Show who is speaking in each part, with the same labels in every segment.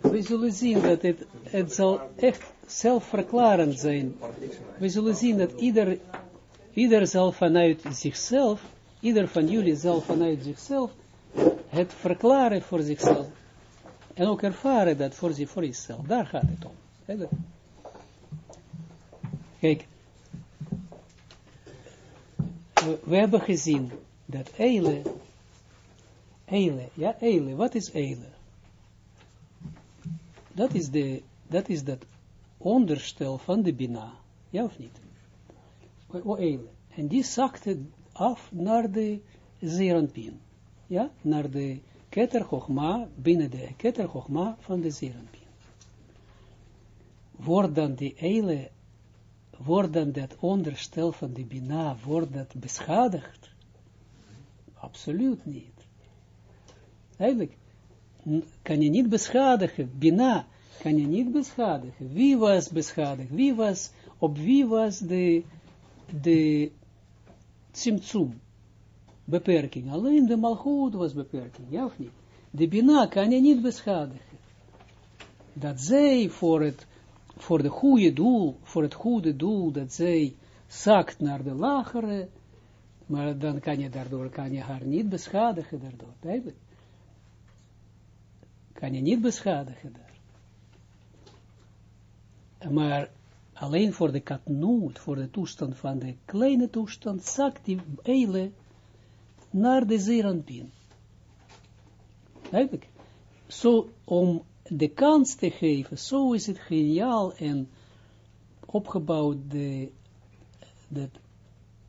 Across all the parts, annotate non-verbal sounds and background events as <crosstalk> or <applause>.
Speaker 1: We zullen zien dat het, het zal echt zelfverklarend zijn. We zullen zien dat ieder, ieder zal vanuit zichzelf, ieder van jullie zal vanuit zichzelf het verklaren voor zichzelf. En ook ervaren dat voor, zich, voor zichzelf. Daar gaat het om. Kijk, we, hebben gezien dat Eile, Eile, ja, Eile, wat is Eile? Dat is, de, dat is dat onderstel van de Bina, ja of niet? O, Eile. En die zakte af naar de Zeranpin, ja, naar de Keter binnen de Keter van de Zeranpin. Wordt dan die Eile wordt dan dat onderstel van de Bina, wordt dat beschadigd? Absoluut niet. Eigenlijk kan je niet beschadigen, Bina kan je niet beschadigen. Wie was beschadigd? Wie was, op wie was de, de Tsimtsum? Beperking. Alleen de Malchut was beperking, ja of niet? De Bina kan je niet beschadigen. Dat zij voor het voor de goede doel, voor het goede doel, dat zij zakt naar de lagere, maar dan kan je daardoor, kan je haar niet beschadigen daardoor, duidelijk. Kan je niet beschadigen daar. Maar alleen voor de katnoot, voor de toestand van de kleine toestand, zakt die eile naar de zeranpin. Duidelijk. Zo, om de kans te geven, zo is het geniaal en opgebouwd de, de,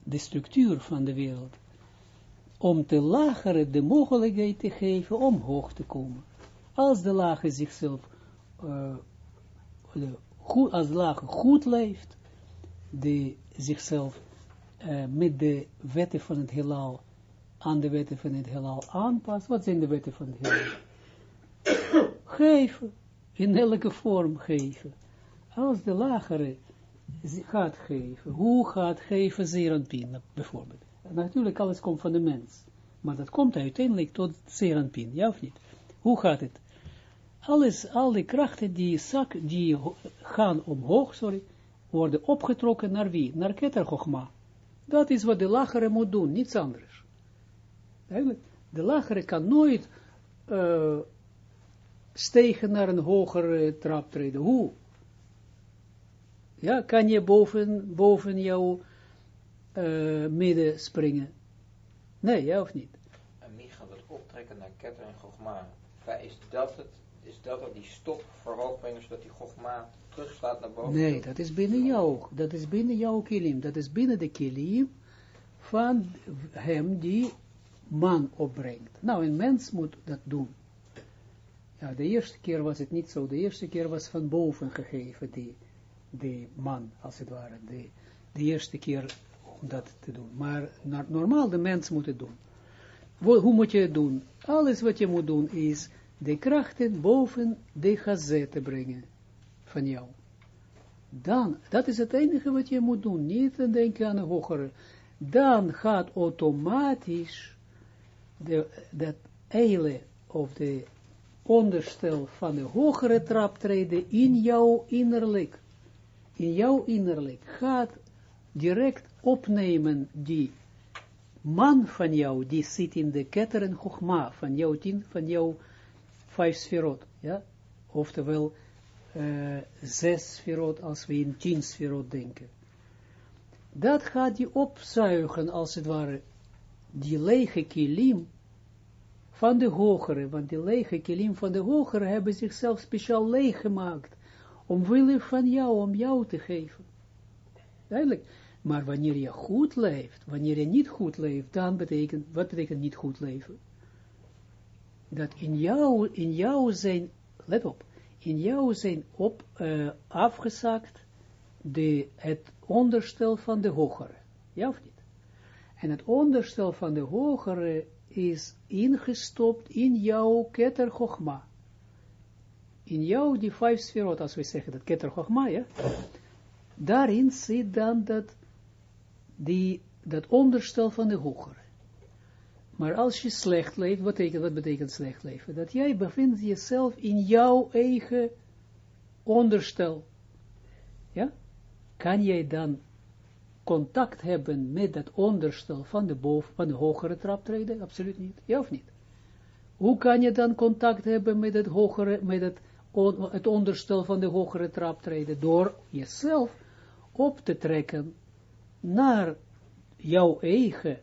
Speaker 1: de structuur van de wereld, om de lagere de mogelijkheid te geven om hoog te komen. Als de lage zichzelf, uh, goed, als de goed leeft, die zichzelf uh, met de wetten van het heelal, aan de wetten van het heelal aanpast. Wat zijn de wetten van het heelal? <coughs> geven, in elke vorm geven. Als de lagere gaat geven, hoe gaat geven Zeranpin bijvoorbeeld? Natuurlijk, alles komt van de mens, maar dat komt uiteindelijk tot Zeranpin, ja of niet? Hoe gaat het? Alles, al die krachten die, zak, die gaan omhoog, sorry, worden opgetrokken naar wie? Naar Keter Dat is wat de lagere moet doen, niets anders. De lagere kan nooit uh, stegen naar een hogere traptreden. Hoe? Ja, kan je boven, boven jouw uh, midden springen? Nee, ja of niet?
Speaker 2: En gaat het optrekken naar Ketter en Gogma, is dat het, is dat het die stop brengen, zodat die Gogma terugslaat naar boven?
Speaker 1: Nee, dat is binnen jou, dat is binnen jouw kilim, dat is binnen de kilim van hem die man opbrengt. Nou, een mens moet dat doen. Ja, de eerste keer was het niet zo. De eerste keer was van boven gegeven, die, die man, als het ware. De, de eerste keer om dat te doen. Maar normaal, de mens moet het doen. Hoe moet je het doen? Alles wat je moet doen is de krachten boven de gazette brengen van jou. Dan, dat is het enige wat je moet doen. Niet denken aan een hogere. Dan gaat automatisch de, dat eile of de onderstel van de hogere traptreden in jouw innerlijk, in jouw innerlijk, gaat direct opnemen die man van jou, die zit in de ketteren van jouw tien, van jouw vijf sferot, ja, oftewel uh, zes sferot, als we in tien sferot denken. Dat gaat die opzuigen, als het ware, die lege kilim, van de hogere, want die lege kilim van de hogere hebben zichzelf speciaal leeg gemaakt, omwille van jou, om jou te geven. Duidelijk. Maar wanneer je goed leeft, wanneer je niet goed leeft, dan betekent, wat betekent niet goed leven? Dat in jou, in jou zijn, let op, in jou zijn op, uh, afgezakt de, het onderstel van de hogere. Ja of niet? En het onderstel van de hogere is ingestopt in jouw keter chogma. In jou, die vijf sferot, als we zeggen dat keter ja, daarin zit dan dat, die, dat onderstel van de hogere. Maar als je slecht leeft, wat betekent, betekent slecht leven? Dat jij bevindt jezelf in jouw eigen onderstel. Ja? Kan jij dan contact hebben met dat onderstel van de boven, van de hogere traptreden? Absoluut niet. Ja of niet? Hoe kan je dan contact hebben met het hogere, met het, het onderstel van de hogere traptreden? Door jezelf op te trekken naar jouw eigen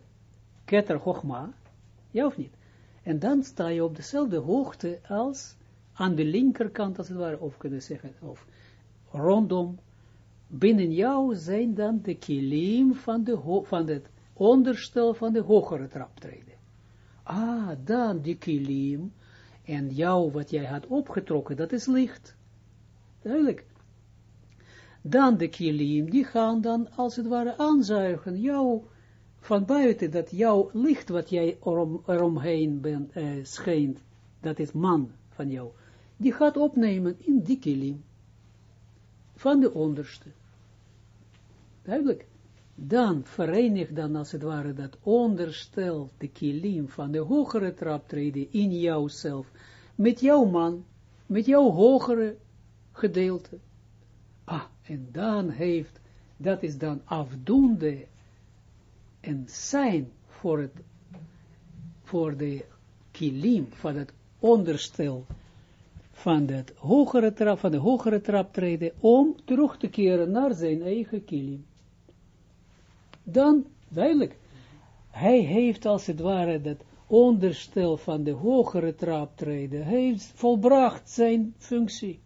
Speaker 1: Chogma, ja of niet? En dan sta je op dezelfde hoogte als aan de linkerkant, als het ware, of kunnen zeggen, of rondom, binnen jou zijn dan de kilim van, de van het onderstel van de hogere traptreden. Ah, dan die kilim, en jou, wat jij had opgetrokken, dat is licht. Duidelijk. Dan de kilim, die gaan dan, als het ware, aanzuigen, jou, van buiten, dat jouw licht, wat jij erom, eromheen uh, schijnt, dat is man van jou, die gaat opnemen in die kilim, van de onderste. Duidelijk. Dan verenig dan als het ware dat onderstel, de kilim van de hogere traptreden in jouzelf, met jouw man, met jouw hogere gedeelte. Ah, en dan heeft, dat is dan afdoende een zijn voor het, voor de kilim van het onderstel van, het hogere trap, van de hogere traptreden, om terug te keren naar zijn eigen kilim. Dan, duidelijk, hij heeft als het ware dat onderstel van de hogere traptreden, heeft volbracht zijn functie.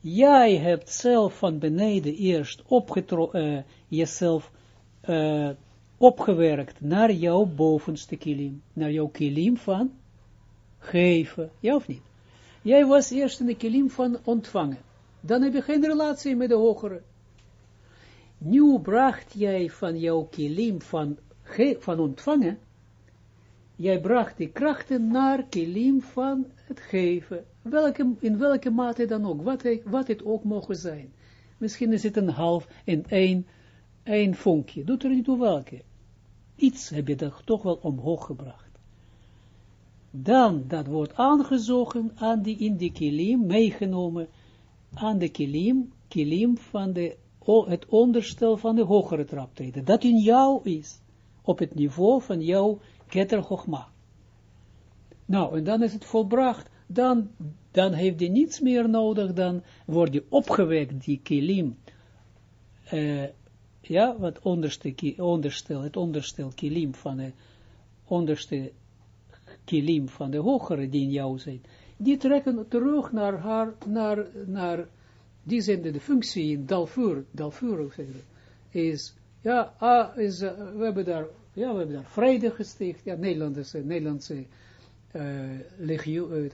Speaker 1: Jij hebt zelf van beneden eerst opgetrokken, uh, jezelf uh, opgewerkt naar jouw bovenste kilim, naar jouw kilim van geven, ja of niet? Jij was eerst in de kilim van ontvangen, dan heb je geen relatie met de hogere. Nu bracht jij van jouw kilim van, van ontvangen, jij bracht die krachten naar kilim van het geven, welke, in welke mate dan ook, wat wat het ook mogen zijn. Misschien is het een half en één een vonkje, doet er niet toe welke. Iets heb je toch wel omhoog gebracht. Dan, dat wordt aangezogen aan die, in kilim, meegenomen aan de kilim, kilim van de, het onderstel van de hogere traptreden. Dat in jou is, op het niveau van jouw keter Nou, en dan is het volbracht, dan, dan heeft hij niets meer nodig, dan wordt hij opgewekt, die kilim, uh, ja, wat onderste, onderstel, het onderstel kilim van de onderste kilim van de hogere die in jou zijn, die trekken terug naar haar, naar, naar die zijn de, functie in Dalfur, Dalfur is, ja, ah, is, uh, we hebben daar, ja, we hebben daar vrede gesticht, ja, Nederlandse, Nederlandse uh, legio, uh,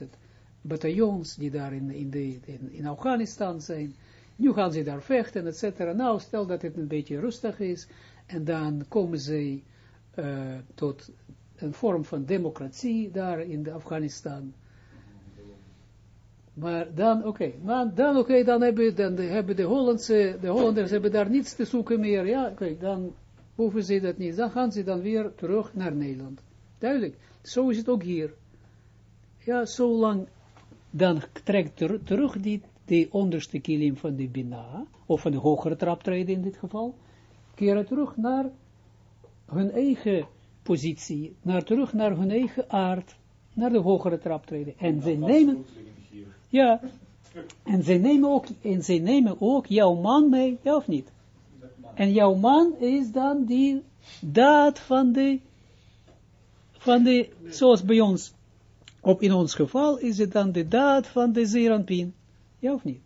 Speaker 1: bataljons die daar in, in, de, in, in Afghanistan zijn, nu gaan ze daar vechten, et cetera. Nou, stel dat het een beetje rustig is, en dan komen ze uh, tot een vorm van democratie daar in de Afghanistan. Maar dan, oké, maar dan, oké, dan, hebben, dan hebben de Hollandse, de Hollanders hebben daar niets te zoeken meer, ja, oké, dan hoeven ze dat niet, dan gaan ze dan weer terug naar Nederland. Duidelijk, zo is het ook hier. Ja, zolang, dan trekt ter, terug die de onderste kilim van de Bina, of van de hogere traptreden in dit geval, keren terug naar hun eigen positie, naar terug naar hun eigen aard, naar de hogere traptreden. En ze nemen, ja, en ze nemen ook, en ze nemen ook jouw man mee, ja of niet? En jouw man is dan die daad van de, van de, zoals bij ons, op in ons geval is het dan de daad van de Zeranpin. Ja of niet?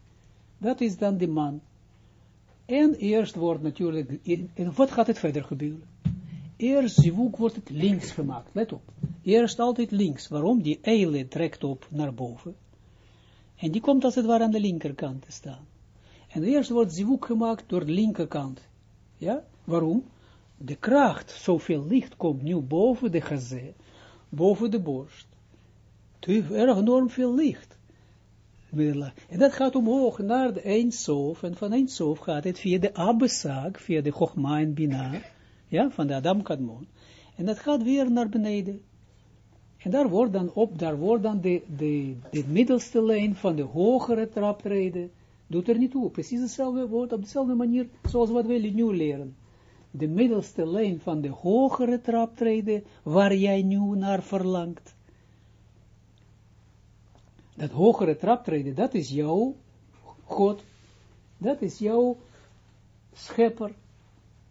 Speaker 1: Dat is dan de man. En eerst wordt natuurlijk, en wat gaat het verder gebeuren? Eerst zivuk wordt het links gemaakt, let op. Eerst altijd links. Waarom? Die eile trekt op naar boven. En die komt als het ware aan de linkerkant te staan. En eerst wordt zivuk gemaakt door de linkerkant. Ja? Waarom? De kracht, zoveel licht komt nu boven de gazé, boven de borst. Te erg enorm veel licht. En dat gaat omhoog naar de Eindsof, en van Eindsof gaat het via de Abbesaak, via de Chogma en Bina, ja, van de Adam Kadmon. En dat gaat weer naar beneden. En daar wordt dan op, daar wordt dan de, de, de middelste lijn van de hogere traptreden, doet er niet toe. Precies hetzelfde woord, op dezelfde manier, zoals wat wij nu leren. De middelste lijn van de hogere traptreden, waar jij nu naar verlangt. Dat hogere traptreden, dat is jouw God. Dat is jouw schepper.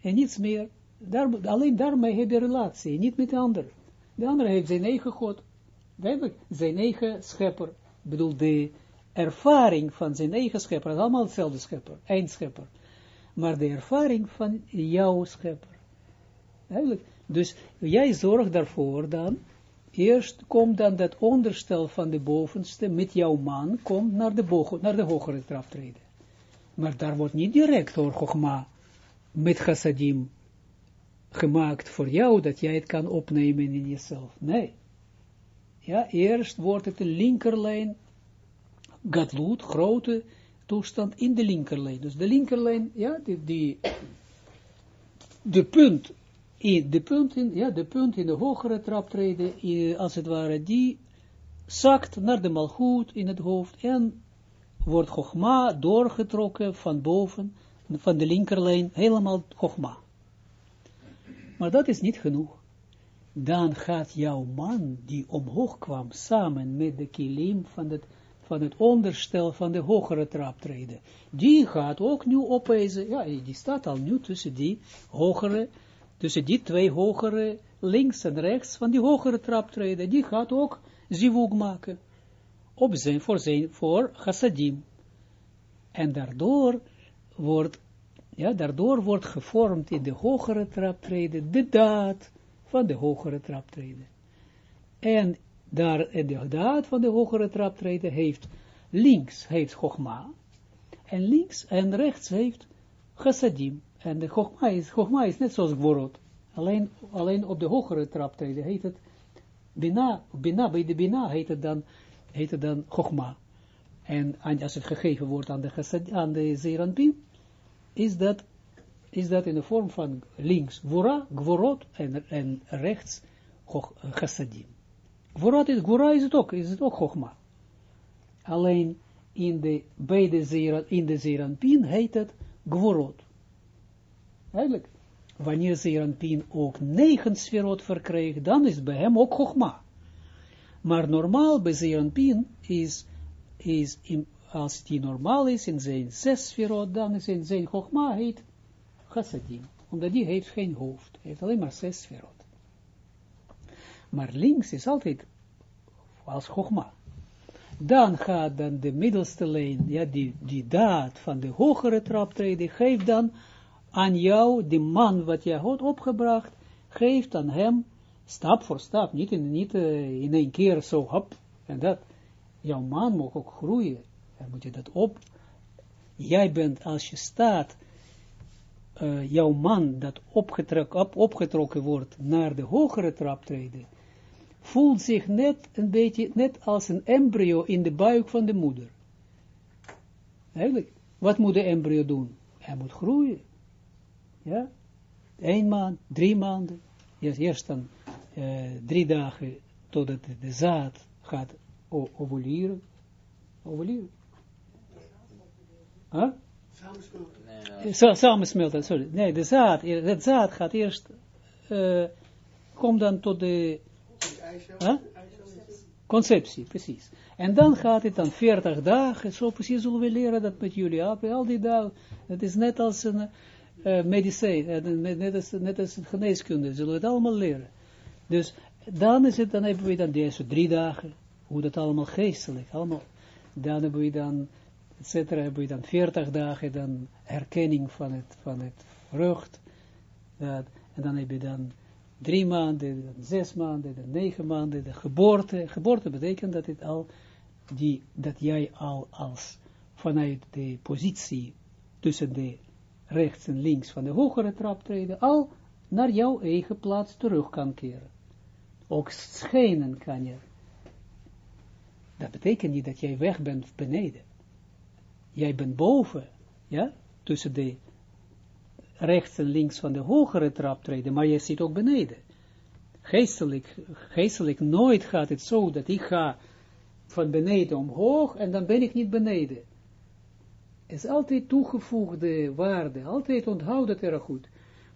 Speaker 1: En niets meer. Daar, alleen daarmee heb je relatie, niet met de ander. De andere heeft zijn eigen God. Zijn eigen schepper. Ik bedoel, de ervaring van zijn eigen schepper, is allemaal hetzelfde schepper, eindschepper. Maar de ervaring van jouw schepper. Dus jij zorgt daarvoor dan, eerst komt dan dat onderstel van de bovenste met jouw man, komt naar de, naar de hogere traptreden. Maar daar wordt niet direct door Chogma met chassadim gemaakt voor jou, dat jij het kan opnemen in jezelf. Nee. Ja, eerst wordt het een linkerlijn, gadloed, grote toestand in de linkerlijn. Dus de linkerlijn, ja, die, die de punt, de punt in, ja, de punt in de hogere traptreden, als het ware, die zakt naar de malgoed in het hoofd en wordt Chogma doorgetrokken van boven, van de linkerlijn, helemaal Chogma. Maar dat is niet genoeg. Dan gaat jouw man, die omhoog kwam, samen met de kilim van het, van het onderstel van de hogere traptreden, die gaat ook nu opeisen, ja, die staat al nu tussen die hogere, tussen die twee hogere, links en rechts van die hogere traptreden, die gaat ook zivug maken op zijn, voor zijn, voor chassadim. En daardoor wordt, ja, daardoor wordt gevormd in de hogere traptreden de daad van de hogere traptreden. En daar, de daad van de hogere traptreden heeft, links heeft Chogma, en links en rechts heeft chassadim. En de Chogma is, Chogma is net zoals Gvorot. Alleen, alleen op de hogere traptreden heet het, Bina, Bina, bij de Bina heet het dan heet het dan Chogma. En als het gegeven wordt aan de, aan de Zeranpin, is dat, is dat in de vorm van links Gwora, Gvorot en, rechts Chassadim. Gvorot is, Gwora is het ook, is het ook Chogma. Alleen in de, bij Zeran, in de Zeranpin heet het Gvorot. Eigenlijk, wanneer Zeranpin ook negen sferot verkrijgt, dan is bij hem ook Chogma. Maar normaal bij Zeranpin is, is in, als die normaal is in zijn zes sferot, dan is in zijn Chogma heet Chassadim. Omdat die heeft geen hoofd. Heeft alleen maar zes sferot. Maar links is altijd als Chogma. Dan gaat dan de middelste lijn, ja, die, die daad van de hogere traptreden, geeft dan aan jou, de man wat jij had opgebracht, geeft aan hem stap voor stap, niet in, niet, uh, in één keer zo, hop, en dat. Jouw man moet ook groeien. Dan moet je dat op. Jij bent, als je staat, uh, jouw man dat op, opgetrokken wordt naar de hogere traptreden, voelt zich net een beetje, net als een embryo in de buik van de moeder. Eigenlijk, wat moet de embryo doen? Hij moet groeien. Ja? Eén maand, drie maanden. Eerst dan uh, drie dagen totdat de zaad gaat ovuleren. Ovuleren. Huh? Samensmelten. Samensmelten, sorry. Nee, de zaad, het zaad gaat eerst, uh, komt dan tot de huh? conceptie, precies. En dan gaat het dan 40 dagen, zo precies zullen we leren dat met jullie, al die dagen, het is net als een uh, medicijn, net als, net geneeskunde, zullen we het allemaal leren. Dus dan is het, dan hebben we dan deze drie dagen, hoe dat allemaal geestelijk, allemaal, dan hebben we dan, et cetera, hebben we dan veertig dagen, dan herkenning van het, van het vrucht, dat, en dan heb je dan drie maanden, dan zes maanden, dan negen maanden, de geboorte, geboorte betekent dat het al, die, dat jij al als, vanuit de positie tussen de rechts en links van de hogere traptreden, al naar jouw eigen plaats terug kan keren ook schijnen kan je. Dat betekent niet dat jij weg bent beneden. Jij bent boven, ja, tussen de rechts en links van de hogere traptreden, maar je zit ook beneden. geestelijk, geestelijk nooit gaat het zo dat ik ga van beneden omhoog en dan ben ik niet beneden. Het is altijd toegevoegde waarde, altijd onthoud dat erg goed.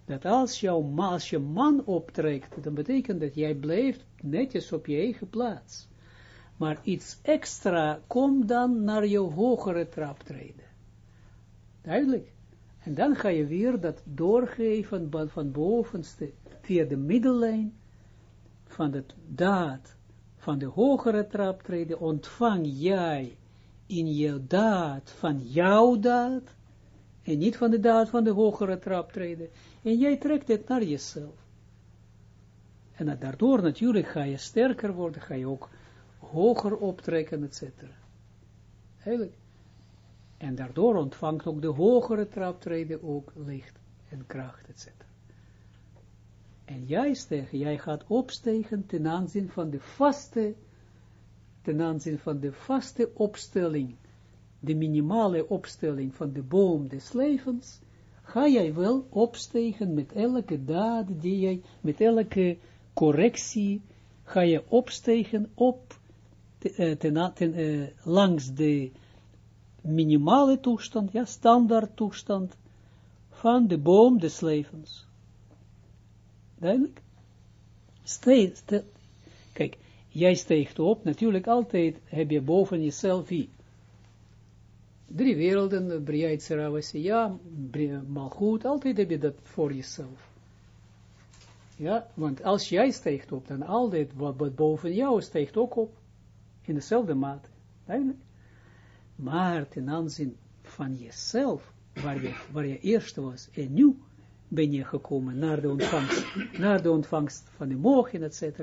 Speaker 1: Dat als, jouw, als je man optrekt, dan betekent dat jij blijft netjes op je eigen plaats. Maar iets extra komt dan naar je hogere trap treden. Duidelijk. En dan ga je weer dat doorgeven van, bovenste, via de middellijn, van de daad, van de hogere traptreden, ontvang jij in je daad van jouw daad, en niet van de daad van de hogere traptreden, en jij trekt het naar jezelf. En daardoor natuurlijk ga je sterker worden, ga je ook hoger optrekken, etc. Eigenlijk. En daardoor ontvangt ook de hogere traptreden ook licht en kracht, etc. En jij stegen, jij gaat opstegen ten aanzien van de vaste, ten aanzien van de vaste opstelling, de minimale opstelling van de boom des levens, ga jij wel opstegen met elke daad die jij, met elke correctie, ga je opstegen op, eh, ten, uh, langs de minimale toestand, ja, standaard toestand van de boom des levens. Duidelijk? Steeds, kijk, jij steekt op, natuurlijk altijd heb je boven jezelf hier. Drie werelden, Bria, ja, maar goed, altijd heb je dat voor jezelf. Ja, want als jij steekt op, dan altijd wat, boven jou steekt ook op. In dezelfde mate. Duidelijk. Maar ten aanzien van jezelf, waar je, waar je eerst was en nu ben je gekomen naar de ontvangst, naar de ontvangst van de mogen, etc.,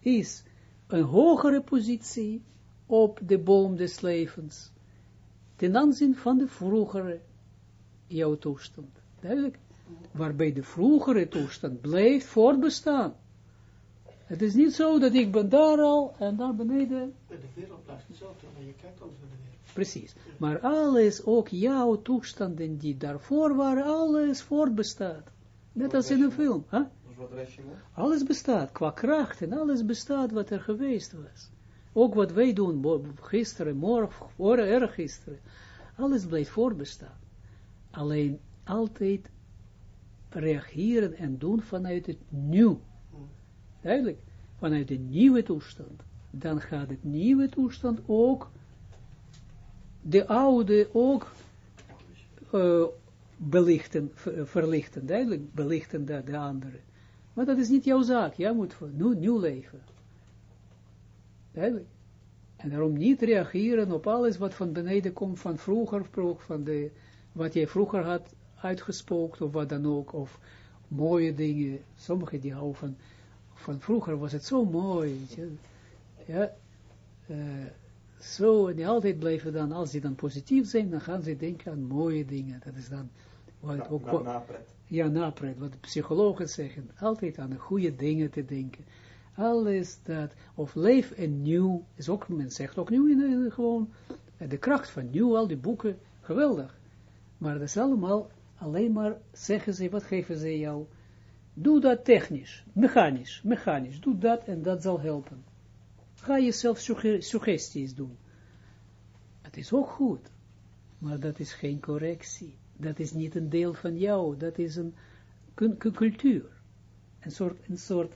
Speaker 1: is een hogere positie op de boom des levens, ten aanzien van de vroegere jouw toestand. Duidelijk? Waarbij de vroegere toestand blijft voortbestaan. Het is niet zo dat ik ben daar al en daar beneden.
Speaker 3: De wereld blijft hetzelfde, maar je kijkt anders naar de wereld.
Speaker 1: Precies. Maar alles, ook jouw toestanden die daarvoor waren, alles voortbestaat. Net als in een film. Alles bestaat, qua kracht en alles bestaat wat er geweest was. Ook wat wij doen, gisteren, morgen, erg gisteren. Alles blijft voorbestaan. Alleen altijd reageren en doen vanuit het nieuw. Duidelijk, vanuit de nieuwe toestand. Dan gaat het nieuwe toestand ook, de oude ook, uh, belichten, verlichten, duidelijk belichten de, de andere. Maar dat is niet jouw zaak, jij moet nu nieuw leven. En daarom niet reageren op alles wat van beneden komt, van vroeger, van de, wat jij vroeger had uitgespookt, of wat dan ook, of mooie dingen. Sommigen die houden van, van vroeger was het zo mooi, ja, uh, zo, en die altijd blijven dan, als die dan positief zijn, dan gaan ze denken aan mooie dingen. Dat is dan wat
Speaker 2: na,
Speaker 1: ook,
Speaker 2: na, napret.
Speaker 1: Ja, napret, wat de psychologen zeggen, altijd aan de goede dingen te denken. Alles dat, of leef en nieuw, is ook, men zegt ook nieuw in, in gewoon, de kracht van nieuw, al die boeken, geweldig. Maar dat is allemaal, alleen maar, zeggen ze, wat geven ze jou? Doe dat technisch, mechanisch, mechanisch, doe dat en dat zal helpen. Ga jezelf suggesties doen. Het is ook goed, maar dat is geen correctie. Dat is niet een deel van jou, dat is een cultuur. Een soort, een soort,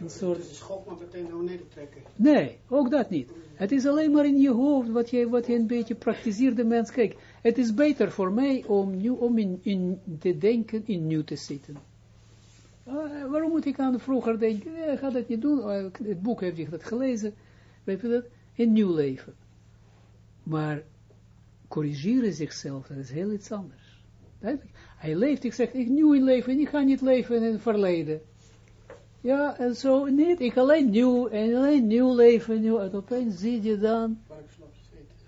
Speaker 3: een soort... Dus schop maar meteen naar beneden trekken.
Speaker 1: Nee, ook dat niet. Het is alleen maar in je hoofd, wat je, wat je een beetje praktiseert, de mens. Kijk, het is beter voor mij om, nu, om in, in te denken, in nu te zitten. Uh, waarom moet ik aan vroeger denken, eh, ik ga dat niet doen, uh, het boek heb je dat gelezen, weet je dat, in nieuw leven. Maar corrigeren zichzelf, dat is heel iets anders. Hij leeft, ik zeg, ik nieuw in leven, ik ga niet leven in het verleden. Ja, en zo, niet, ik alleen nieuw, en alleen nieuw leven, nieuw, en opeens zie je dan,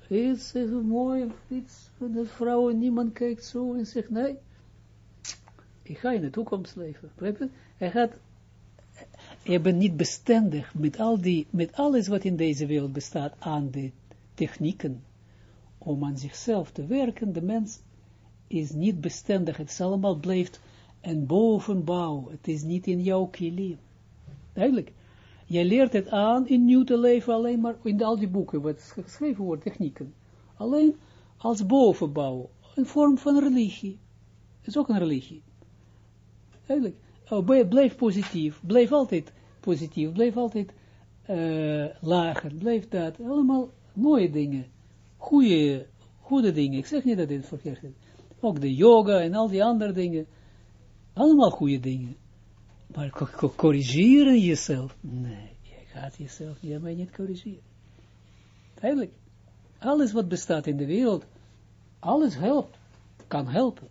Speaker 1: iets is mooi, iets van de vrouwen, niemand kijkt zo en zegt, nee, ik ga in de toekomst leven. Hij gaat, je bent niet bestendig met, al die, met alles wat in deze wereld bestaat aan de technieken, om aan zichzelf te werken. De mens is niet bestendig, het is allemaal blijft een bovenbouw, het is niet in jouw kilim. Eigenlijk. Jij leert het aan in nieuw te leven alleen maar in al die boeken wat geschreven wordt, technieken. Alleen als bovenbouw, een vorm van religie. Is ook een religie. Eigenlijk. Oh, blijf positief, blijf altijd positief, blijf altijd uh, lager, blijf dat. Allemaal mooie dingen. Goede, goede dingen. Ik zeg niet dat dit verkeerd is. Ook de yoga en al die andere dingen. Allemaal goede dingen. Maar corrigeren jezelf? Nee, je gaat jezelf jij niet corrigeren. Eigenlijk, alles wat bestaat in de wereld, alles helpt, kan helpen.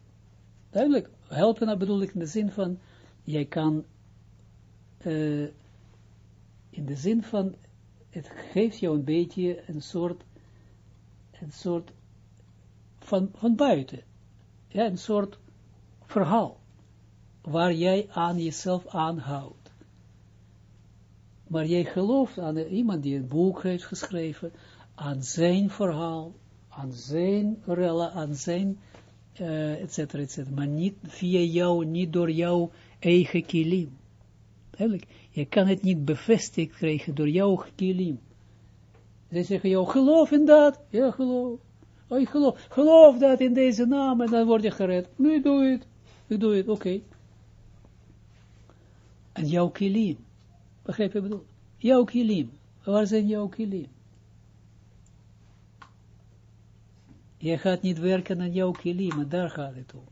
Speaker 1: Duidelijk, helpen dat bedoel ik in de zin van, jij kan, uh, in de zin van, het geeft jou een beetje een soort, een soort van, van buiten. Ja, een soort verhaal waar jij aan jezelf aanhoudt. Maar jij gelooft aan iemand die een boek heeft geschreven, aan zijn verhaal, aan zijn rellen, aan zijn, uh, et. Maar niet via jou, niet door jouw eigen kilim. Eigenlijk, je kan het niet bevestigd krijgen door jouw kilim. Zij zeggen jou, geloof in dat. Ja, geloof. Oh, ik geloof. Geloof dat in deze naam en dan word je gered. Nu doe het. Ik doe het, oké. En jouw kilim. Begrijp je bedoel? Jouw kilim. Waar zijn jouw kilim? Je gaat niet werken aan jouw kilim, en daar gaat het om.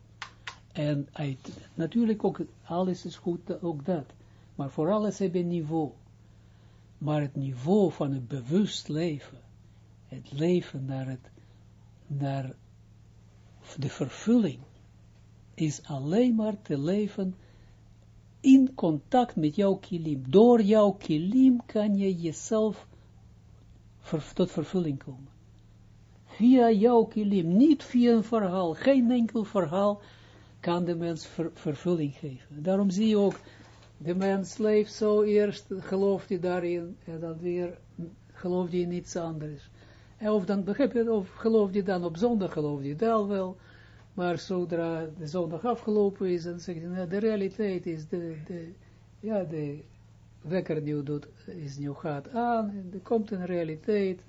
Speaker 1: En uit, natuurlijk ook, alles is goed, ook dat. Maar voor alles heb je niveau. Maar het niveau van het bewust leven, het leven naar, het, naar de vervulling, is alleen maar te leven in contact met jouw kilim. Door jouw kilim kan je jezelf tot vervulling komen. Via jouw kilim, niet via een verhaal, geen enkel verhaal kan de mens vervulling geven. Daarom zie je ook, de mens leeft zo eerst, gelooft hij daarin, en dan weer gelooft hij in iets anders. En of dan begrijp je, of gelooft hij dan op zondag, gelooft hij dat wel, maar zodra de zondag afgelopen is, dan zegt hij, nou, de realiteit is, de, de, ja, de wekker nu doet, is nu gaat aan, en er komt een realiteit,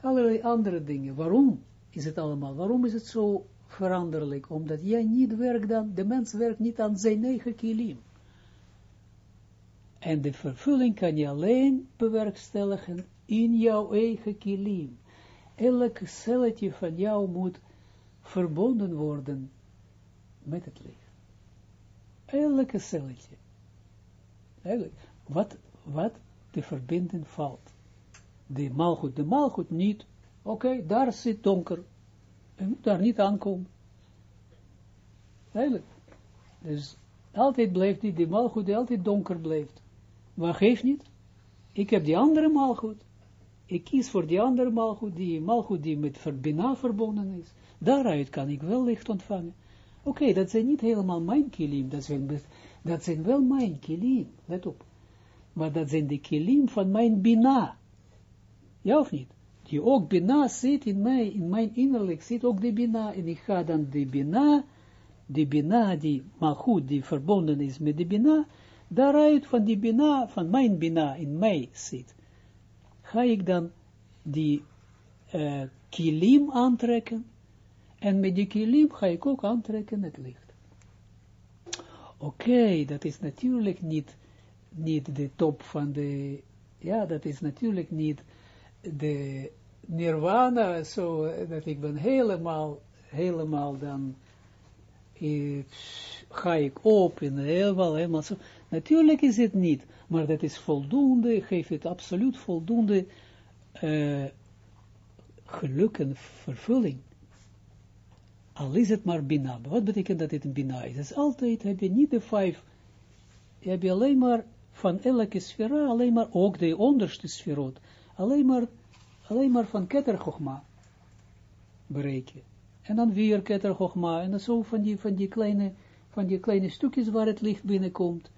Speaker 1: allerlei andere dingen. Waarom is het allemaal? Waarom is het zo veranderlijk? Omdat jij niet werkt dan, de mens werkt niet aan zijn eigen kilim. En de vervulling kan je alleen bewerkstelligen in jouw eigen kilim. Elke celletje van jou moet verbonden worden met het licht. Elke celletje. Eigenlijk, wat, wat te verbinden valt. De maalgoed, de maalgoed niet. Oké, daar zit donker. Je moet daar niet aankomen. Eigenlijk. Dus altijd blijft die, die maalgoed altijd donker blijft. Maar geeft niet. Ik heb die andere maalgoed. Ik kies voor die andere maalgoed, die maalgoed die met verbina verbonden is. Daaruit kan ik wel licht ontvangen. Oké, dat zijn niet helemaal mijn kilim, dat zijn, dat zijn wel mijn kilim, let op. Maar dat zijn de kilim van mijn bina. Ja of niet? Die ook bina zit in mij, in mijn innerlijk zit ook de bina. En ik ga dan de bina, de bina die, maar die verbonden is met de bina, daaruit van die bina, van mijn bina in mij zit, ga ik dan die uh, kilim aantrekken, en met die kilim ga ik ook aantrekken het licht. Oké, dat is natuurlijk niet, niet de top van de, ja, dat is natuurlijk niet de nirvana, zo dat ik ben helemaal, helemaal dan, ik, ga ik op en helemaal, helemaal zo. Natuurlijk is het niet, maar dat is voldoende, geeft het absoluut voldoende uh, geluk en vervulling. Al is het maar bina. Wat betekent dat dit een bina is? Dus altijd heb je niet de vijf, je hebt alleen maar van elke sfera, alleen maar ook de onderste sferot, alleen maar, alleen maar van keter chogma bereiken. En dan weer keter chogma, en dan zo van die, van die kleine, van die kleine stukjes waar het licht binnenkomt,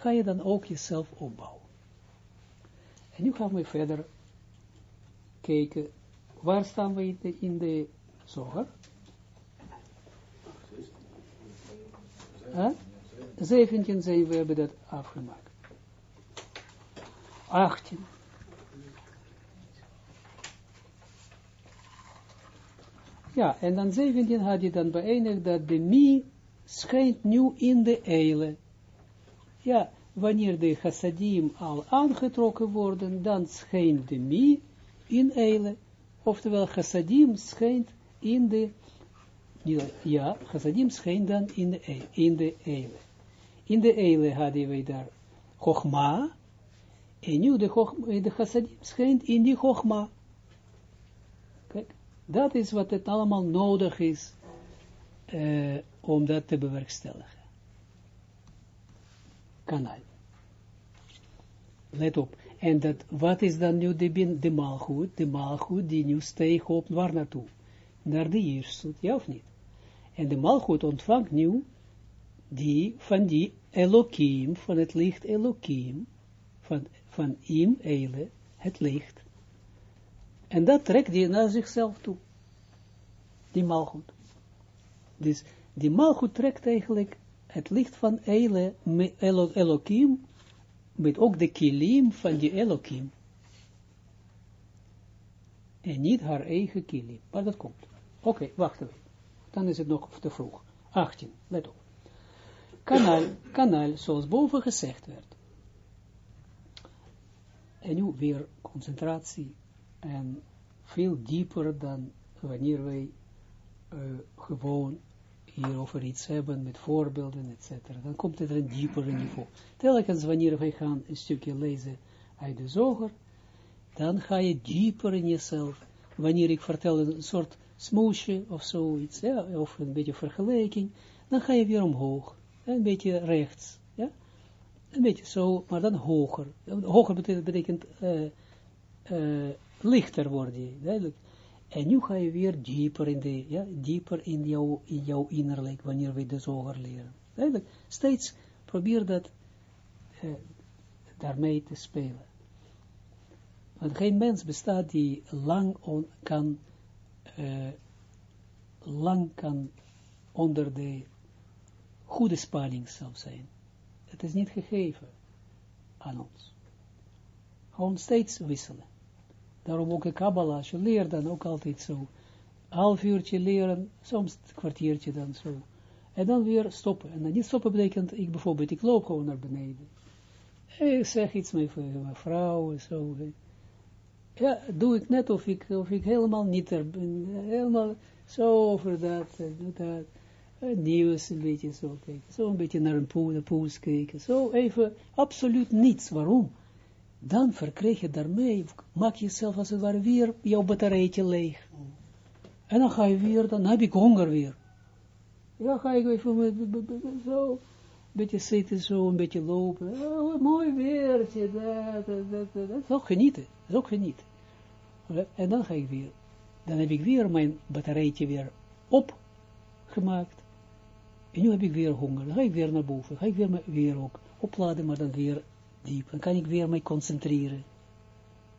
Speaker 1: ga je dan ook jezelf opbouwen. En nu gaan we verder kijken, waar staan we in de, in de zoger? Huh? 17 zijn we hebben dat afgemaakt. 18. Ja, en dan 17 had hij dan beëindigd dat de mi schijnt nu in de eile. Ja, wanneer de chassadim al aangetrokken worden, dan schijnt de mi in eile. Oftewel, chassadim schijnt in de, ja, chassadim schijnt dan in de, eile. In de eile hadden wij daar chogma, en nu de, de chassadim schijnt in die chogma. Kijk, dat is wat het allemaal nodig is, uh, om dat te bewerkstelligen. Let op. En dat, wat is dan nu de, de maalgoed? De maalgoed die nu steeg op, waar naartoe? Naar de eerste, ja of niet? En de maalgoed ontvangt nu die, van die Elohim, van het licht Elohim, van, van im, Eile, het licht. En dat trekt die naar zichzelf toe. Die maalgoed. Dus die malgoed trekt eigenlijk het licht van Eile, Elo, Elohim, met ook de kilim van die Elohim. En niet haar eigen kilim. Maar dat komt. Oké, okay, wacht even. Dan is het nog te vroeg. 18, let op. Kanaal, kanaal, zoals boven gezegd werd. En nu weer concentratie en veel dieper dan wanneer wij uh, gewoon over iets hebben met voorbeelden, etc. Dan komt het een diepere niveau. Telkens wanneer wij gaan een stukje lezen uit de zoger, dan ga je dieper in jezelf. Wanneer ik vertel een soort smoesje of zoiets, ja, of een beetje vergelijking, dan ga je weer omhoog. Een beetje rechts, ja. Een beetje zo, maar dan hoger. Hoger betekent, uh, uh, lichter worden duidelijk. En nu ga je weer dieper in, de, ja, dieper in, jouw, in jouw innerlijk, wanneer we de zoger leren. Eigenlijk, steeds probeer dat uh, daarmee te spelen. Want geen mens bestaat die lang kan, uh, lang kan onder de goede spanning zou zijn. Het is niet gegeven aan ons. Gewoon steeds wisselen. Daarom ook de Kabbalah, je leert dan ook altijd zo. Half uurtje leren, soms een kwartiertje dan zo. En dan weer stoppen. En dan niet stoppen betekent, ik bijvoorbeeld, ik loop gewoon naar beneden. Ik zeg iets met mijn vrouw, zo. Ja, doe ik net of ik, of ik helemaal niet er ben. Helemaal zo over dat, dat. Nieuws een beetje zo kijken. Zo een beetje naar een poes kijken. Zo even, absoluut niets. Waarom? Dan verkrijg je daarmee, maak je jezelf als het ware weer jouw batterijtje leeg. En dan ga je weer, dan heb ik honger weer. Ja, ga ik even zo, een beetje zitten, zo, een beetje lopen. Oh, mooi weertje, dat, dat, dat, dat. is ook genieten, dat is ook genieten. En dan ga ik weer, dan heb ik weer mijn batterijtje weer opgemaakt. En nu heb ik weer honger, dan ga ik weer naar boven, ga ik weer, weer ook opladen, maar dan weer diep. Dan kan ik weer mij concentreren.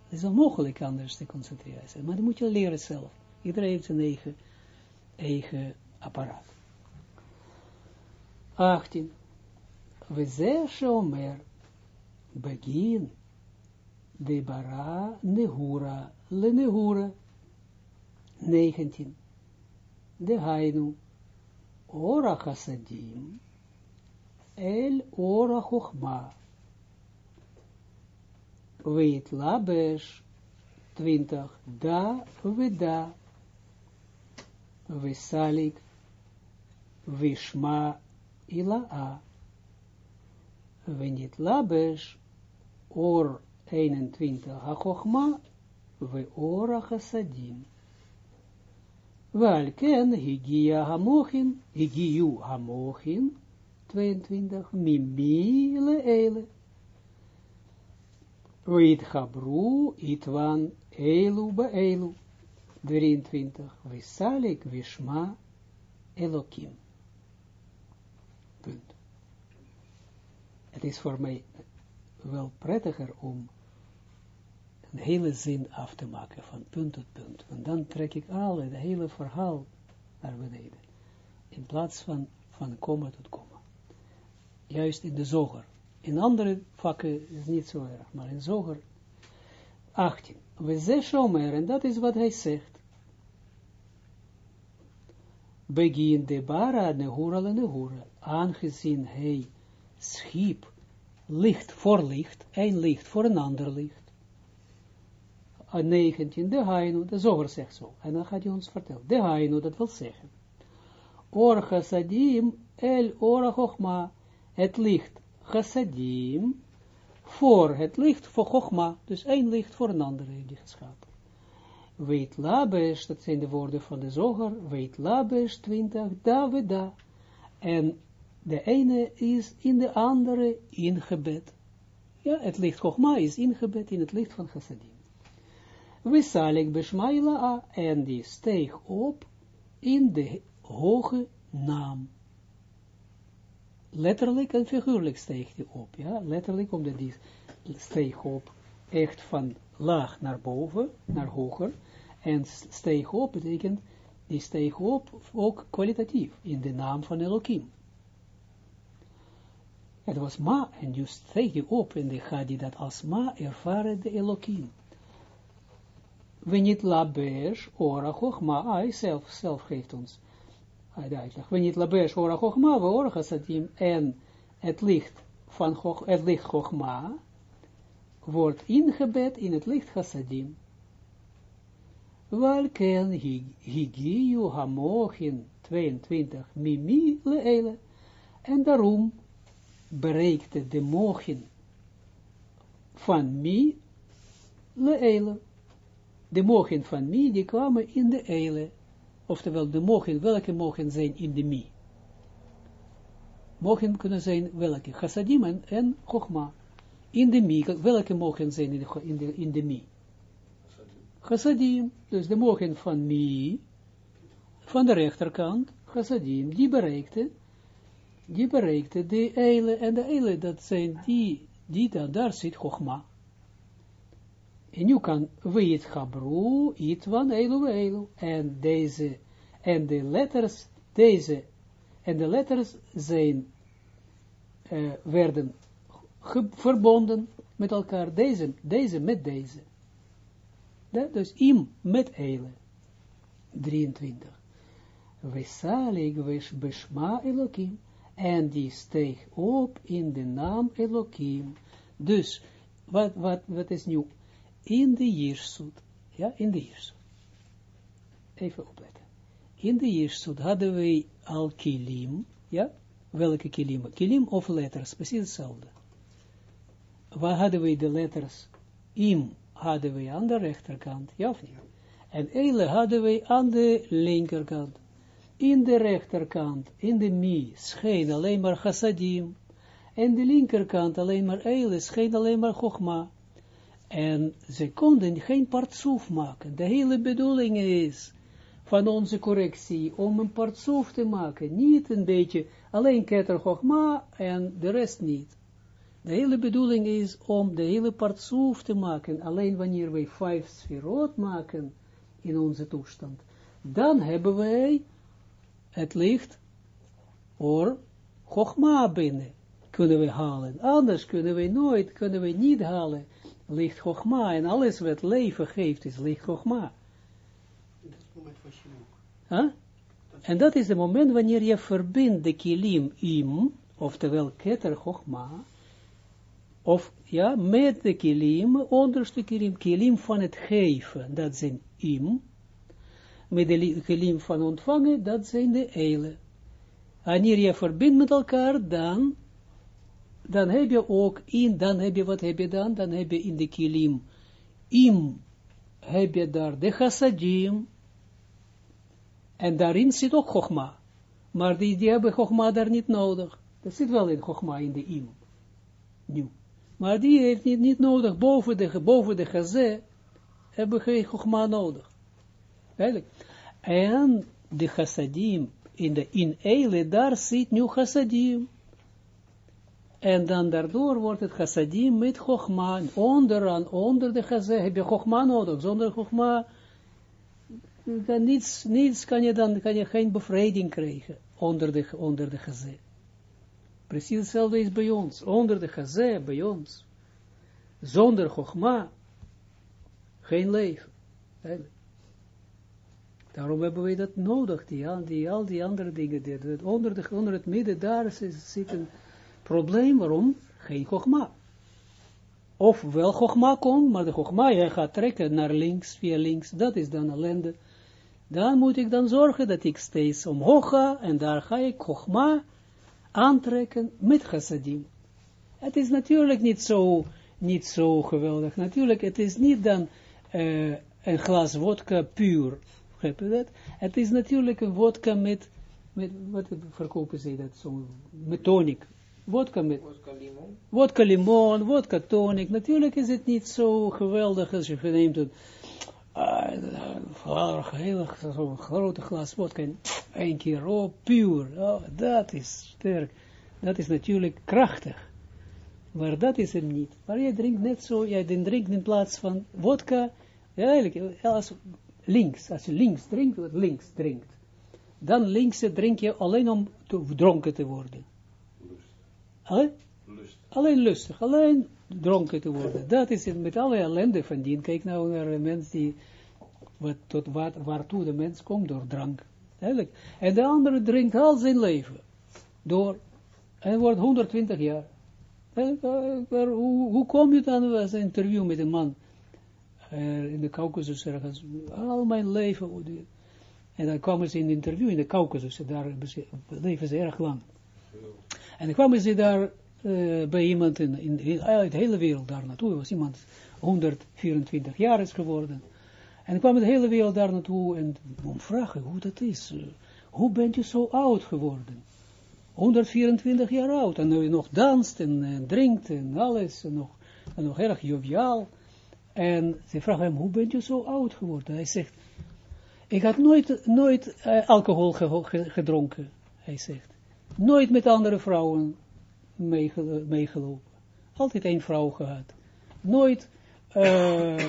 Speaker 1: Het is onmogelijk anders te concentreren. Maar dan moet je leren zelf. Iedereen heeft zijn eigen, eigen apparaat. 18. We zeggen omer, begin, de bara nehura, le nehura. 19. De hainu, ora chassadim, el ora chochma. Weet labesh, 20, da, veda, vesalik, vishma, ila'a. Venit labesh, or 21, hachochma, ve ora chasadim. Welken higia hamochin, higiu hamochin, 22, mimi le. Weet Gabru, Itwan, Elu, Elu, 23, Visalik, Vishma, Elokim. Punt. Het is voor mij wel prettiger om een hele zin af te maken, van punt tot punt. Want dan trek ik alle, het hele verhaal naar beneden. In plaats van van komma tot komma. Juist in de zoger In andere vakken is niet zo erg, maar in zoger 18. We zeggen shomer, en dat is wat hij zegt. Begin de bara nehura le nehura, aangezien hij schiep licht voor licht, een licht voor een ander licht. 19, de hainu, de zoger zegt zo, en dan gaat hij ons vertellen, de hainu, dat wil zeggen, or chassadim el ora chochma, het licht chassadim, voor het licht voor chochma, dus één licht voor een ander heeft hij geschapen. Weet labesh, dat zijn de woorden van de zoger, weet labesh 20, da we da, en de ene is in de andere ingebed. Ja, het licht Chogma is ingebed in het licht van Chassadim. We salik beshmaila en die steeg op in de hoge naam. Letterlijk en figuurlijk steeg die op, ja, letterlijk omdat die steeg op echt van laag naar boven, naar hoger, en steeg op betekent, die steeg op ook kwalitatief, in de naam van Elohim. Het was ma, en je steeg je op in de Gadi dat als ma ervaren de Elohim. We niet labesh, ora chochma, hij zelf, zelf geeft ons de uitleg. We niet labesh, ora chochma, we ora chassadim, en het licht van het licht chochma, wordt ingebed in het licht chassadim. Welken higiu hamochin 22 mimi leele, en daarom bereikte de mogen van mi le eile. De mogen van mi, die kwamen in de eile. Oftewel, de mogen, welke mogen zijn in de mi? Mogen kunnen zijn welke? Chassadim en, en. In de mi, welke mogen zijn in de, in de, in de mi? Chassadim. Dus de mogen van mi, van de rechterkant, chassadim, die bereikte die bereikte de eile, en de eile, dat zijn die, die dan, daar zit Chogma. En nu kan we het Gabru, Itwan, Eilu, Eilu, en deze, en de letters, deze, en de letters zijn, uh, werden verbonden met elkaar, deze, deze met deze. Dus im met eile. 23. Vesalig, beshma Elohim en die steeg op in de naam Elohim. Dus, wat, wat, wat is nu? In de Jirsut, ja, in de Jirsut. Even opletten. In de Jirsut hadden wij al kilim, ja, welke kilim? Kilim of letters, precies hetzelfde. Waar hadden wij de letters? Im hadden wij aan de rechterkant, ja of niet? En Eile hadden wij aan de linkerkant in de rechterkant, in de mi, scheen alleen maar chassadim, en de linkerkant alleen maar eile, scheen alleen maar chogma. En ze konden geen partsoef maken. De hele bedoeling is van onze correctie om een partsoef te maken. Niet een beetje, alleen keter chogma en de rest niet. De hele bedoeling is om de hele partsoef te maken. Alleen wanneer wij vijf sferot maken in onze toestand. Dan hebben wij het licht or Chogma binnen kunnen we halen. Anders kunnen we nooit, kunnen we niet halen. Licht Chogma en alles wat leven geeft is licht Chogma. Huh? En dat is het moment wanneer je verbindt de kilim im, oftewel keter Chogma, of ja, met de kilim, onderste kilim, kilim van het geven, dat zijn im, met de gelim van ontvangen, dat zijn de eile. Wanneer je verbindt met elkaar, dan, dan heb je ook in, dan heb je, wat heb je dan? Dan heb je in de kilim, im, heb je daar de chassadim, en daarin zit ook chogma. Maar die, die hebben chogma daar niet nodig. Dat zit wel in chogma, in de im. Nu. Maar die heeft niet, niet nodig, boven de, boven de gazé, hebben geen chogma nodig. Eigenlijk. En de chassadim, in de in eile, daar zit nu chassadim. En dan daardoor wordt het chassadim met chogma. Onderaan, onder de chazé heb je chogma nodig. Zonder chogma niets, niets kan je dan kan je geen bevrijding krijgen onder de, onder de chazé. Precies hetzelfde is bij ons. Onder de gazé bij ons. Zonder chogma. Geen leven. Daarom hebben we dat nodig. Die, die, al die andere dingen. Die, onder, de, onder het midden daar zit een probleem. Waarom? Geen chogma. Of wel chogma komt, maar de chogma, jij gaat trekken naar links, via links. Dat is dan ellende dan moet ik dan zorgen dat ik steeds omhoog ga, en daar ga ik Chogma aantrekken met chassadim. Het is natuurlijk niet zo, niet zo geweldig. Natuurlijk, het is niet dan uh, een glas vodka puur. Heb je dat? Het is natuurlijk een vodka met, met wat verkopen ze dat zo, met Vodka met, vodka limon. Vodka tonic. Natuurlijk is het niet zo geweldig als je neemt het uh, heel zo'n grote glas vodka, één keer op, puur, oh, dat is sterk, dat is natuurlijk krachtig, maar dat is hem niet. Maar jij drinkt net zo, jij drinkt in plaats van vodka, ja, eigenlijk, als links, als je links drinkt, links drinkt, dan links drink je alleen om te, dronken te worden. Lust. Alleen lustig, alleen dronken te worden. Dat is het met alle ellende van dien. Kijk nou naar een mens die, wat, tot wat, waartoe de mens komt door drank. Eigenlijk. En de andere drinkt al zijn leven. Door, en wordt 120 jaar. Maar hoe, hoe kom je dan, als een interview met een man, uh, in de Caucasus ergens, al mijn leven, en dan kwamen ze in een interview in de Caucasus, daar leven ze erg lang. En dan kwamen ze daar uh, bij iemand in, in, in, de hele wereld daar naartoe. was iemand 124 jaar is geworden. En kwam de hele wereld daar naartoe en om vragen hoe dat is. Uh, hoe bent je zo oud geworden? 124 jaar oud. En nu nog danst en, drinkt en alles. En nog, en nog erg joviaal. En ze vragen hem, hoe bent je zo oud geworden? Hij zegt, ik had nooit, nooit uh, alcohol ge gedronken. Hij zegt, nooit met andere vrouwen meegelopen. Altijd één vrouw gehad. Nooit, uh,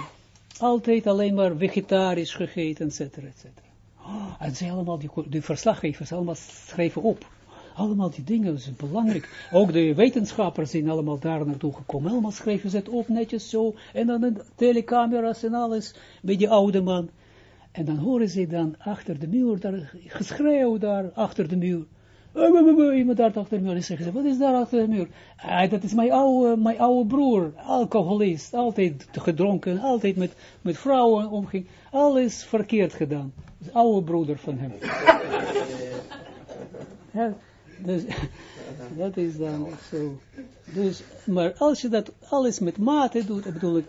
Speaker 1: altijd alleen maar vegetarisch gegeten, et cetera, et cetera. Oh, en ze allemaal, die, verslaggevers, allemaal schrijven op. Allemaal die dingen, dat is belangrijk. Ook de wetenschappers zijn allemaal daar naartoe gekomen. Allemaal schrijven ze het op, netjes zo. En dan de telecamera's en alles, bij die oude man. En dan horen ze dan achter de muur, daar, geschreeuw daar, achter de muur. Iemand daar achter de muur en zegt, wat is daar achter de muur? Dat is mijn oude, mijn oude broer, alcoholist, altijd gedronken, altijd met, met vrouwen omging, alles verkeerd gedaan. Dat oude broeder van hem. <laughs> dus, <laughs> dat is dan zo. Dus, maar als je dat alles met mate doet, bedoel ik,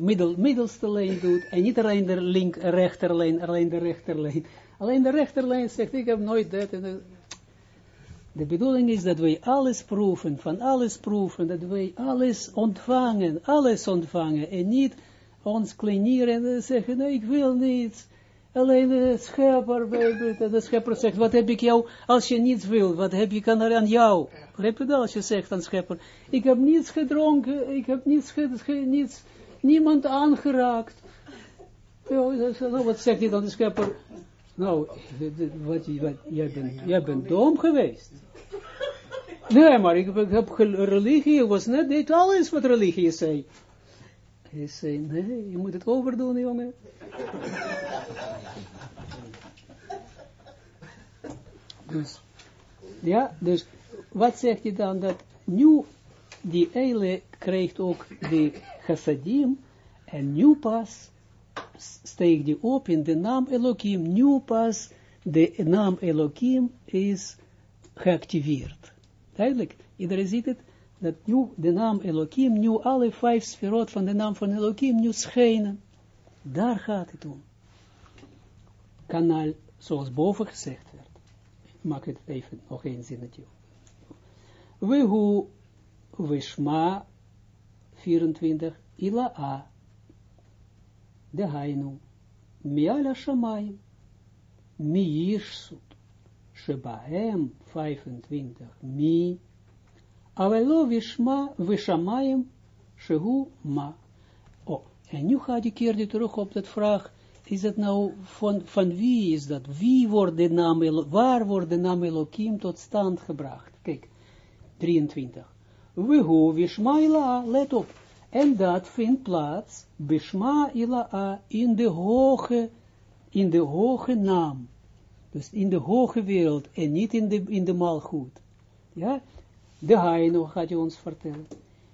Speaker 1: middel, middelste lijn doet, en niet alleen de link, rechterlijn, alleen de rechterlijn. Alleen de rechterlijn zegt, ik heb nooit dat en de bedoeling is dat wij alles proeven, van alles proeven, dat wij alles ontvangen, alles ontvangen, en niet ons kleineren en zeggen, ik wil niets. Alleen de schepper, de schepper zegt, wat heb ik jou, als je niets wil, wat heb ik aan, jou? Heb je dat als je zegt aan schepper, ik heb niets gedronken, ik heb niets, niets niemand aangeraakt. Nou, wat zegt hij dan de schepper? Nou, wat, wat, jij, bent, jij bent dom geweest. Nee, maar ik, heb religie, was net niet alles wat religie zei. Hij zei, nee, je moet het overdoen, jongen. dus, ja, dus, wat zegt hij dan, dat nu, die eile krijgt ook de chassadim, en nu pas steeg die op in de naam Elohim, nu pas de naam Elohim is geactiveerd. Duidelijk, iedereen ziet het, dat nu de naam Elohim, nu alle vijf sferot van de naam van Elohim, nu schijnen. Daar gaat het om. Kanaal, zoals boven gezegd werd. Ik maak het even nog één zinnetje. Wehu, Vishma, 24, Ila De Hainu, Miala Shamayim, Miishsut, Shebahem 25, Mi, Avelo Vishma, Vishamayim, Shehu Ma. Oh, en nu gaat die keer die terug op dat vraag, is het nou, van, van wie is dat? Wie wordt de naam, waar wordt de naam tot stand gebracht? Kijk, 23. Wehu vishma ila, let op. En dat vindt plaats, bishma ila, in de hoge, in de hoge naam. Dus in de hoge wereld en niet in de, in de malgoed. Ja, de Haino gaat je ons vertellen.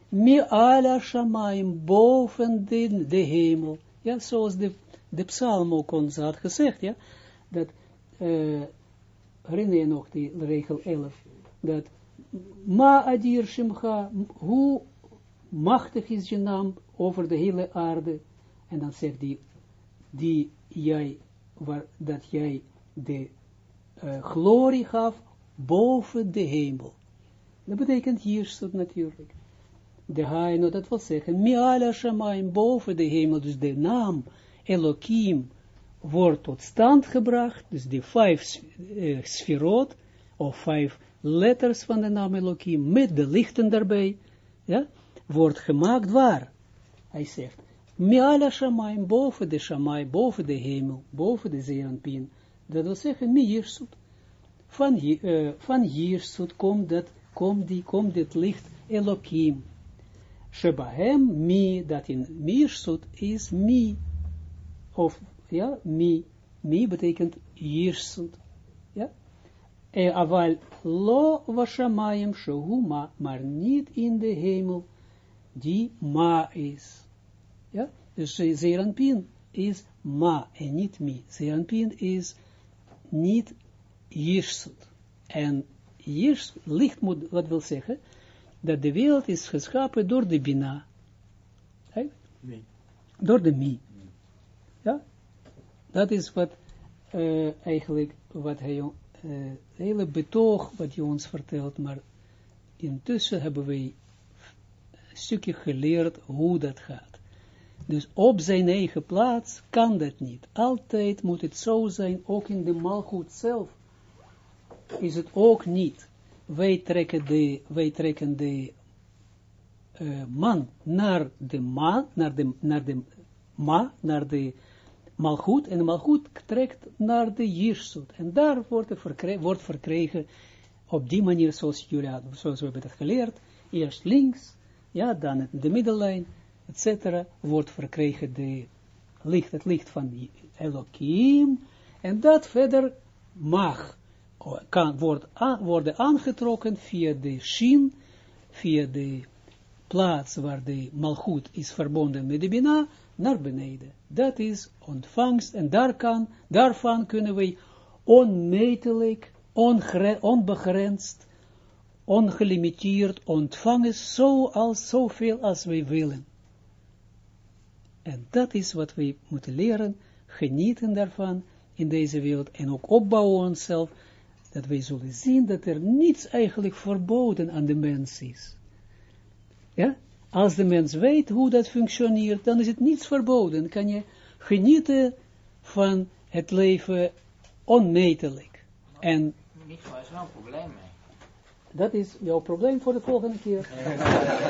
Speaker 1: Mi ala shamaim, boven de, de hemel. Ja, zoals de, de psalm ook ons had gezegd, ja. Dat, uh, herinner je nog die regel 11, dat ma adir shimcha, hoe machtig is je naam over de hele aarde. En dan zegt hij, die jij, waar, dat jij de uh, glorie gaf boven de hemel. Dat betekent hier natuurlijk. De Haino, dat wil zeggen, Miala Shamaim, boven de hemel, dus de naam Elohim wordt tot stand gebracht, dus die vijf uh, sferot, of vijf letters van de naam Elohim, met de lichten daarbij, ja, wordt gemaakt waar? Hij zegt, Miala Shamaim, boven de Shamai, boven de hemel, boven de Zeranpien, dat wil zeggen, Mijirsut. Van, uh, van Jirsut komt dat komt, die, komt dit licht Elohim. Shebahem mi, dat in Mirsut is mi. Of, ja, mi. Mi betekent Jirsut. Ja. E aval lo vashamayim shehu ma, maar niet in de hemel, die ma is. Ja, dus Zeranpin is ma en niet mi. Zeranpin is niet Jirsut. En hier licht moet, wat wil zeggen, dat de wereld is geschapen door de Bina. Hey? Door de Mi. Ja? Dat is wat uh, eigenlijk, wat hij, uh, hele betoog, wat hij ons vertelt, maar intussen hebben wij stukje geleerd hoe dat gaat. Dus op zijn eigen plaats kan dat niet. Altijd moet het zo zijn, ook in de malgoed zelf is het ook niet. Wij trekken de, wij trekken de uh, man naar de ma, naar de, naar de ma, naar de malgoed, en de malgoed trekt naar de jirsut. En daar wordt, verkre wordt verkregen, op die manier zoals jullie hadden, zoals we hebben het geleerd, eerst links, ja, dan de middellijn, etc., wordt verkregen de licht, het licht van Elohim, en dat verder mag kan wordt, worden aangetrokken via de shin, via de plaats waar de malgoed is verbonden met de bina, naar beneden. Dat is ontvangst en daar kan, daarvan kunnen wij onmetelijk, onbegrensd, ongelimiteerd ontvangen, zoals zoveel als wij willen. En dat is wat wij moeten leren, genieten daarvan in deze wereld en ook opbouwen onszelf, dat wij zullen zien dat er niets eigenlijk verboden aan de mens is. Ja? Als de mens weet hoe dat functioneert, dan is het niets verboden. kan je genieten van het leven onmetelijk. En
Speaker 2: niet is wel een probleem mee.
Speaker 1: Dat is jouw probleem voor de volgende keer. <laughs>